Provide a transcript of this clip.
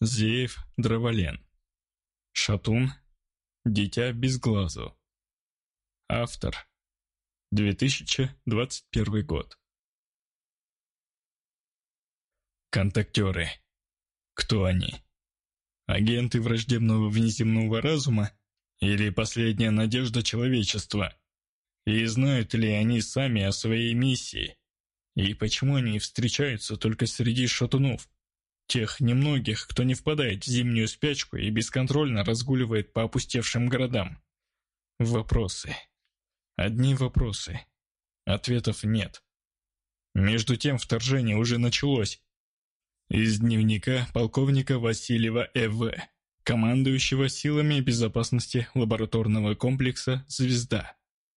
Зеев Дроволен. Шатун. Дитя без глазу. Автор. 2021 год. Контактеры. Кто они? Агенты враждебного внеземного разума или последняя надежда человечества? И знают ли они сами о своей миссии? И почему они встречаются только среди шатунов? Тех немногих, кто не впадает в зимнюю спячку и бесконтрольно разгуливает по опустевшим городам. Вопросы. Одни вопросы. Ответов нет. Между тем вторжение уже началось. Из дневника полковника Васильева Э.В., командующего силами безопасности лабораторного комплекса «Звезда».